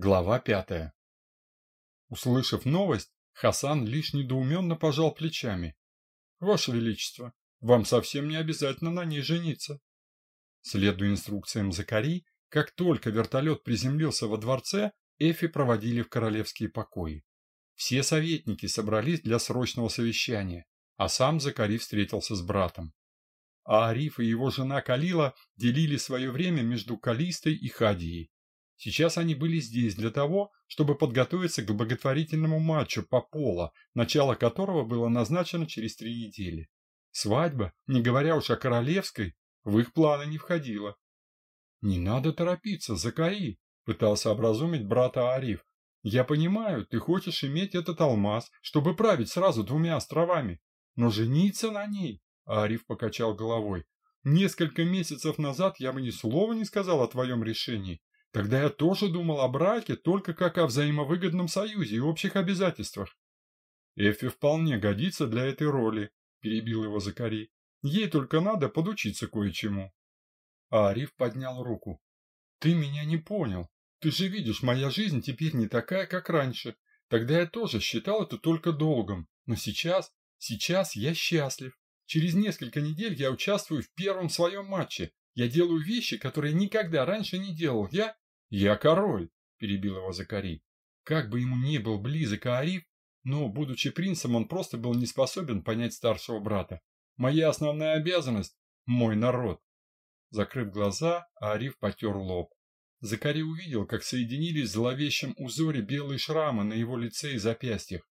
Глава пятая. Услышав новость, Хасан лишь недоуменно пожал плечами. «Ваше Величество, вам совсем не обязательно на ней жениться». Следуя инструкциям Закари, как только вертолет приземлился во дворце, Эфи проводили в королевские покои. Все советники собрались для срочного совещания, а сам Закари встретился с братом. А Ариф и его жена Калила делили свое время между Калистой и Хадией. Сейчас они были здесь для того, чтобы подготовиться к благотворительному матчу по поло, начало которого было назначено через три недели. Свадьба, не говоря уж о королевской, в их планы не входила. «Не надо торопиться, Закари», — пытался образумить брата Ариф. «Я понимаю, ты хочешь иметь этот алмаз, чтобы править сразу двумя островами, но жениться на ней...» Ариф покачал головой. «Несколько месяцев назад я бы ни слова не сказал о твоем решении. Тогда я тоже думал о браке только как о взаимовыгодном союзе и общих обязательствах. Эфи вполне годится для этой роли, перебил его Закари. Ей только надо подучиться кое-чему. А Ариф поднял руку. Ты меня не понял. Ты же видишь, моя жизнь теперь не такая, как раньше. Тогда я тоже считал это только долгом. Но сейчас, сейчас я счастлив. Через несколько недель я участвую в первом своем матче. Я делаю вещи, которые никогда раньше не делал. Я... Я король, перебил его Закари. Как бы ему ни был близок Ариф, но, будучи принцем, он просто был не способен понять старшего брата. Моя основная обязанность – мой народ. Закрыв глаза, Ариф потер лоб. Закари увидел, как соединились в зловещем узоре белые шрамы на его лице и запястьях.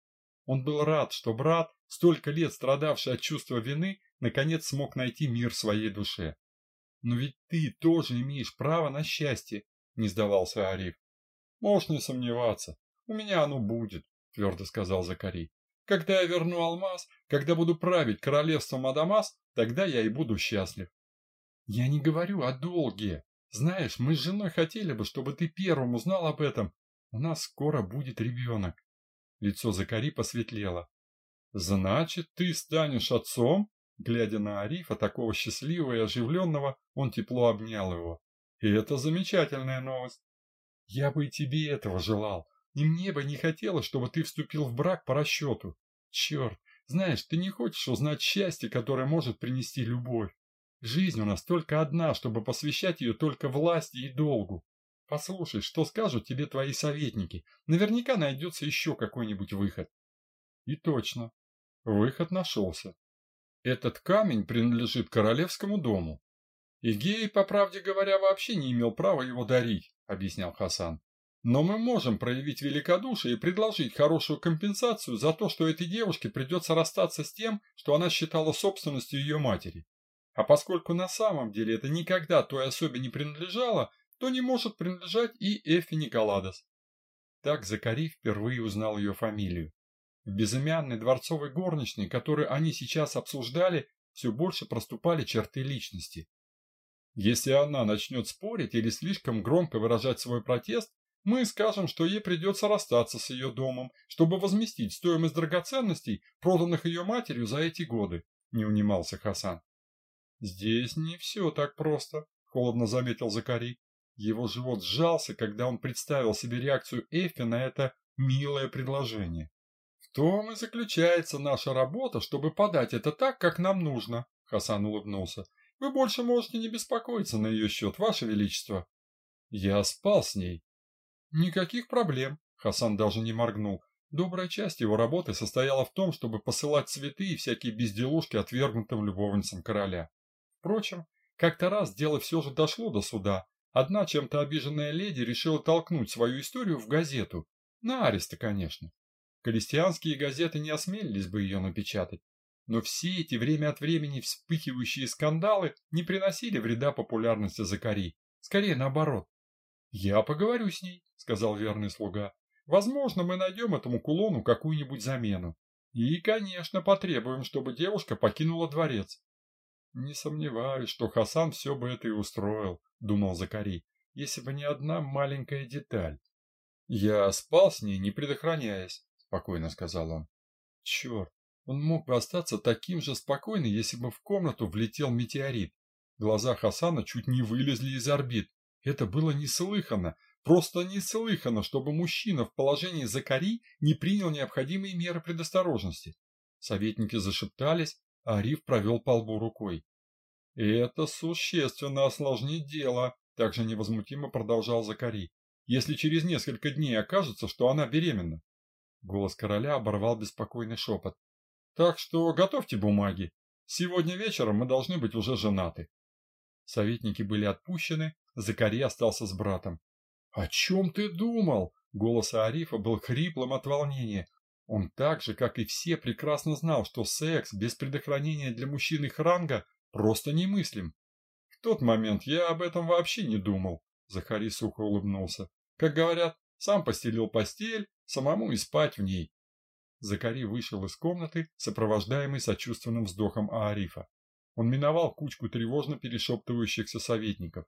Он был рад, что брат, столько лет страдавший от чувства вины, наконец смог найти мир в своей душе. Но ведь ты тоже имеешь право на счастье, не сдавался Ариф. Можешь не сомневаться, у меня оно будет, твердо сказал Закари. Когда я верну алмаз, когда буду править королевством Адамас, тогда я и буду счастлив. Я не говорю о долге. Знаешь, мы с женой хотели бы, чтобы ты первым узнал об этом. У нас скоро будет ребенок. Лицо Закари посветлело. Значит, ты станешь отцом? Глядя на Арифа, такого счастливого и оживленного, он тепло обнял его. И это замечательная новость. Я бы и тебе этого желал. И мне бы не хотелось, чтобы ты вступил в брак по расчету. Черт, знаешь, ты не хочешь узнать счастье, которое может принести любовь. Жизнь у нас только одна, чтобы посвящать ее только власти и долгу. Послушай, что скажут тебе твои советники. Наверняка найдется еще какой-нибудь выход. И точно. Выход нашелся. Этот камень принадлежит королевскому дому. Игей, по правде говоря, вообще не имел права его дарить, объяснял Хасан. Но мы можем проявить великодушие и предложить хорошую компенсацию за то, что этой девушке придется расстаться с тем, что она считала собственностью ее матери. А поскольку на самом деле это никогда той особе не принадлежало, то не может принадлежать и Эфи Николадос. Так Закари впервые узнал ее фамилию. В безымянной дворцовой горничной, которую они сейчас обсуждали, все больше проступали черты личности. Если она начнет спорить или слишком громко выражать свой протест, мы скажем, что ей придется расстаться с ее домом, чтобы возместить стоимость драгоценностей, проданных ее матерью за эти годы, не унимался Хасан. Здесь не все так просто, холодно заметил Закари. Его живот сжался, когда он представил себе реакцию Эфи на это милое предложение. В том и заключается наша работа, чтобы подать это так, как нам нужно, Хасан улыбнулся. Вы больше можете не беспокоиться на ее счет, Ваше Величество. Я спал с ней. Никаких проблем. Хасан даже не моргнул. Добрая часть его работы состояла в том, чтобы посылать цветы и всякие безделушки отвергнутым любовницам короля. Впрочем, как-то раз дело все же дошло до суда. Одна чем-то обиженная леди решила толкнуть свою историю в газету. На ареста, конечно. Крестьянские газеты не осмелились бы ее напечатать. Но все эти время от времени вспыхивающие скандалы не приносили вреда популярности Закари. Скорее наоборот. «Я поговорю с ней», — сказал верный слуга. «Возможно, мы найдем этому кулону какую-нибудь замену. И, конечно, потребуем, чтобы девушка покинула дворец». «Не сомневаюсь, что Хасан все бы это и устроил», — думал Закари, «если бы не одна маленькая деталь». «Я спал с ней, не предохраняясь», — спокойно сказал он. «Черт, он мог бы остаться таким же спокойным, если бы в комнату влетел метеорит. Глаза Хасана чуть не вылезли из орбит. Это было неслыханно. Просто неслыханно, чтобы мужчина в положении Закари не принял необходимые меры предосторожности. Советники зашептались, а Ариф провел по лбу рукой. «Это существенно осложнит дело», – также невозмутимо продолжал Закари. «Если через несколько дней окажется, что она беременна». Голос короля оборвал беспокойный шепот. «Так что готовьте бумаги. Сегодня вечером мы должны быть уже женаты». Советники были отпущены, Закари остался с братом. «О чем ты думал?» Голос Арифа был хриплым от волнения. Он так же, как и все, прекрасно знал, что секс без предохранения для мужчин их ранга просто немыслим. В тот момент я об этом вообще не думал, Захари сухо улыбнулся. Как говорят, сам постелил постель, самому и спать в ней. Закари вышел из комнаты, сопровождаемый сочувственным вздохом Аарифа. Он миновал кучку тревожно перешептывающихся советников.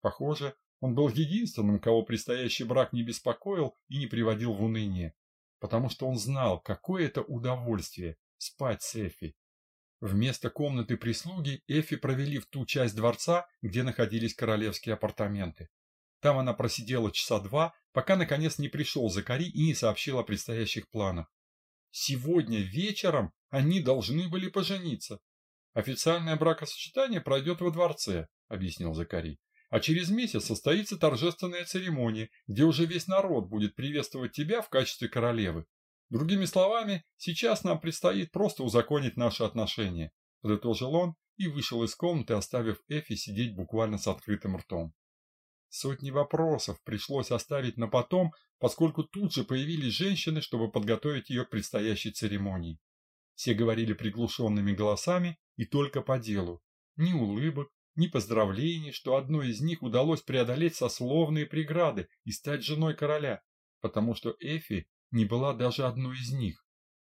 Похоже, он был единственным, кого предстоящий брак не беспокоил и не приводил в уныние, потому что он знал, какое это удовольствие спать с Эфи. Вместо комнаты прислуги Эфи провели в ту часть дворца, где находились королевские апартаменты. Там она просидела часа два, пока наконец не пришел Закари и не сообщил о предстоящих планах. Сегодня вечером они должны были пожениться. Официальное бракосочетание пройдет во дворце, объяснил Закари. А через месяц состоится торжественная церемония, где уже весь народ будет приветствовать тебя в качестве королевы. Другими словами, сейчас нам предстоит просто узаконить наши отношения, подытожил он и вышел из комнаты, оставив Эфи сидеть буквально с открытым ртом. Сотни вопросов пришлось оставить на потом, поскольку тут же появились женщины, чтобы подготовить ее к предстоящей церемонии. Все говорили приглушенными голосами и только по делу. Ни улыбок, ни поздравлений, что одной из них удалось преодолеть сословные преграды и стать женой короля, потому что Эфи не была даже одной из них.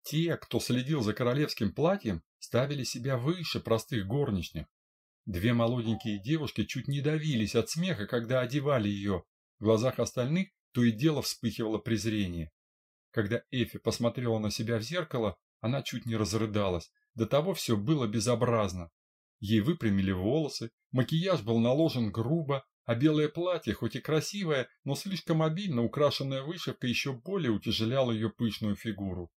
Те, кто следил за королевским платьем, ставили себя выше простых горничных. Две молоденькие девушки чуть не давились от смеха, когда одевали ее. В глазах остальных то и дело вспыхивало презрение. Когда Эфи посмотрела на себя в зеркало, она чуть не разрыдалась. До того все было безобразно. Ей выпрямили волосы, макияж был наложен грубо, а белое платье, хоть и красивое, но слишком обильно украшенная вышивкой еще более утяжеляло ее пышную фигуру.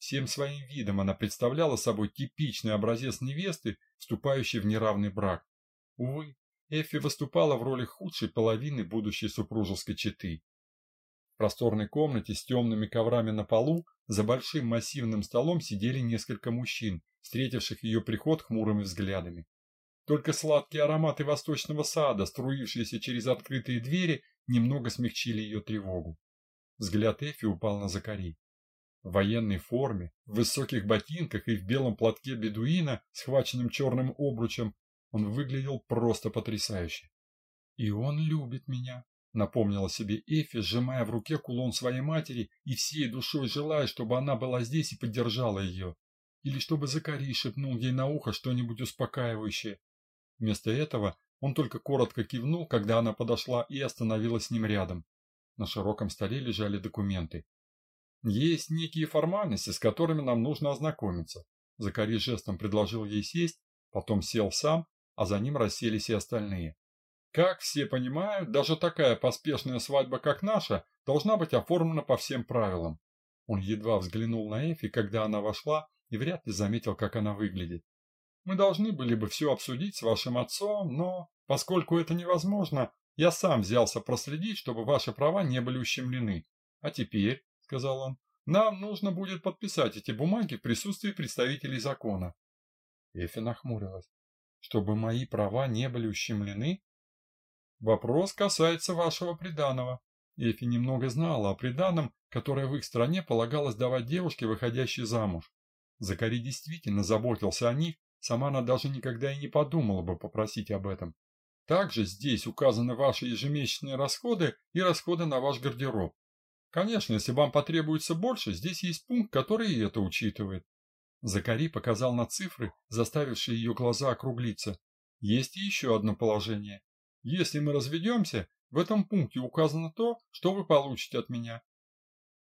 Всем своим видом она представляла собой типичный образец невесты, вступающей в неравный брак. Увы, Эффи выступала в роли худшей половины будущей супружеской четы. В просторной комнате с темными коврами на полу за большим массивным столом сидели несколько мужчин, встретивших ее приход хмурыми взглядами. Только сладкие ароматы восточного сада, струившиеся через открытые двери, немного смягчили ее тревогу. Взгляд Эфи упал на Закари. В военной форме, в высоких ботинках и в белом платке бедуина, схваченным черным обручем, он выглядел просто потрясающе. «И он любит меня», Напомнила себе Эфи, сжимая в руке кулон своей матери и всей душой желая, чтобы она была здесь и поддержала ее. Или чтобы Закари шепнул ей на ухо что-нибудь успокаивающее. Вместо этого он только коротко кивнул, когда она подошла и остановилась с ним рядом. На широком столе лежали документы. «Есть некие формальности, с которыми нам нужно ознакомиться». Закари жестом предложил ей сесть, потом сел сам, а за ним расселись и остальные. Как все понимают, даже такая поспешная свадьба, как наша, должна быть оформлена по всем правилам. Он едва взглянул на Эфи, когда она вошла, и вряд ли заметил, как она выглядит. Мы должны были бы все обсудить с вашим отцом, но, поскольку это невозможно, я сам взялся проследить, чтобы ваши права не были ущемлены. А теперь, — сказал он, — нам нужно будет подписать эти бумаги в присутствии представителей закона. Эфи нахмурилась. Чтобы мои права не были ущемлены? Вопрос касается вашего приданого. Эфи немного знала о приданом, которое в их стране полагалось давать девушке, выходящей замуж. Закари действительно заботился о них, сама она даже никогда и не подумала бы попросить об этом. Также здесь указаны ваши ежемесячные расходы и расходы на ваш гардероб. Конечно, если вам потребуется больше, здесь есть пункт, который это учитывает. Закари показал на цифры, заставившие ее глаза округлиться. Есть еще одно положение. Если мы разведемся, в этом пункте указано то, что вы получите от меня.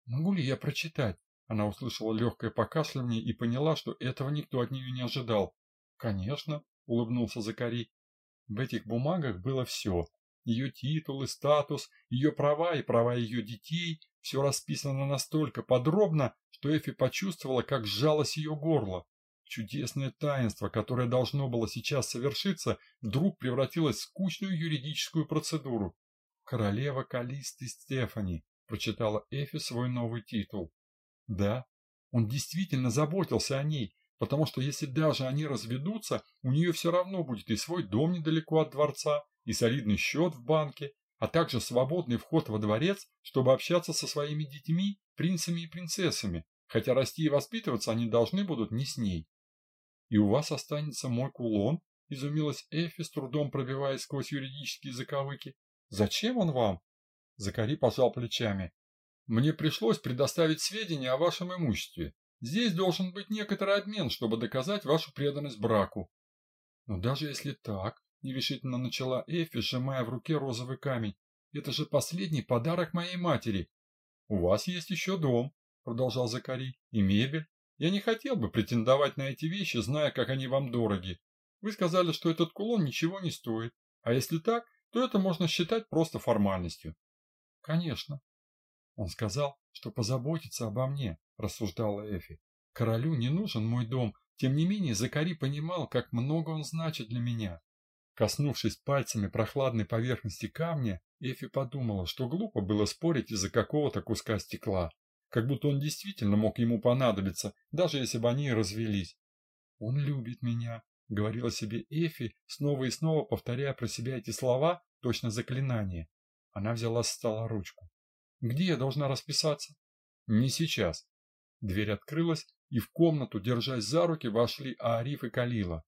Могу ли я прочитать? Она услышала легкое покашливание и поняла, что этого никто от нее не ожидал. Конечно, улыбнулся Закари. В этих бумагах было все. Ее титул и статус, ее права и права ее детей – все расписано настолько подробно, что Эфи почувствовала, как сжалось ее горло. Чудесное таинство, которое должно было сейчас совершиться, вдруг превратилось в скучную юридическую процедуру. «Королева Калисты Стефани», – прочитала Эфи свой новый титул. Да, он действительно заботился о ней, потому что если даже они разведутся, у нее все равно будет и свой дом недалеко от дворца, и солидный счет в банке, а также свободный вход во дворец, чтобы общаться со своими детьми, принцами и принцессами, хотя расти и воспитываться они должны будут не с ней. «И у вас останется мой кулон?» – изумилась Эфи, с трудом пробиваясь сквозь юридические заковыки. «Зачем он вам?» Закари пожал плечами. «Мне пришлось предоставить сведения о вашем имуществе. Здесь должен быть некоторый обмен, чтобы доказать вашу преданность браку. Но даже если так, нерешительно начала Эфи, сжимая в руке розовый камень, это же последний подарок моей матери. У вас есть еще дом, продолжал Закари, и мебель. Я не хотел бы претендовать на эти вещи, зная, как они вам дороги. Вы сказали, что этот кулон ничего не стоит. А если так, то это можно считать просто формальностью. Конечно. Он сказал, что позаботится обо мне, рассуждала Эфи. Королю не нужен мой дом, тем не менее Закари понимал, как много он значит для меня. Коснувшись пальцами прохладной поверхности камня, Эфи подумала, что глупо было спорить из-за какого-то куска стекла, как будто он действительно мог ему понадобиться, даже если бы они развелись. «Он любит меня», — говорила себе Эфи, снова и снова повторяя про себя эти слова, точно заклинание. Она взяла с стола ручку. «Где я должна расписаться?» «Не сейчас». Дверь открылась, и в комнату, держась за руки, вошли Аариф и Калила.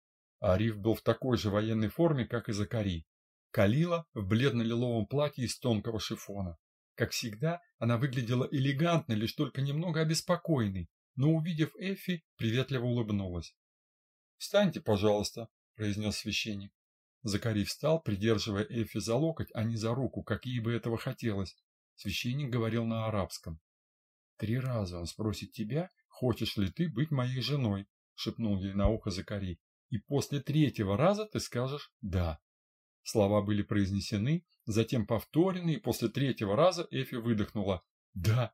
Аариф был в такой же военной форме, как и Закари. Калила в бледно-лиловом платье из тонкого шифона. Как всегда, она выглядела элегантно, лишь только немного обеспокоенной, но, увидев Эфи, приветливо улыбнулась. «Встаньте, пожалуйста», – произнес священник. Закари встал, придерживая Эфи за локоть, а не за руку, как ей бы этого хотелось. Священник говорил на арабском. «Три раза он спросит тебя, хочешь ли ты быть моей женой?» – шепнул ей на ухо Закари. «И после третьего раза ты скажешь «да». Слова были произнесены, затем повторены, и после третьего раза Эфи выдохнула «да».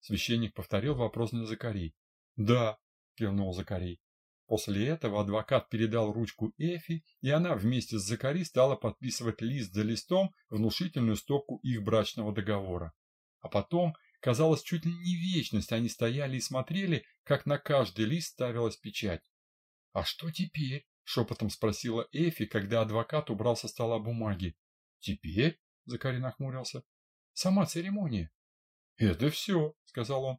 Священник повторил вопрос на Закари. «Да», – кивнул Закари. После этого адвокат передал ручку Эфи, и она вместе с Закари стала подписывать лист за листом внушительную стопку их брачного договора. А потом Казалось, чуть ли не вечность они стояли и смотрели, как на каждый лист ставилась печать. «А что теперь?» – шепотом спросила Эфи, когда адвокат убрал со стола бумаги. «Теперь?» – Закари нахмурился. «Сама церемония». «Это все», – сказал он.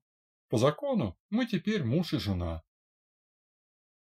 «По закону мы теперь муж и жена.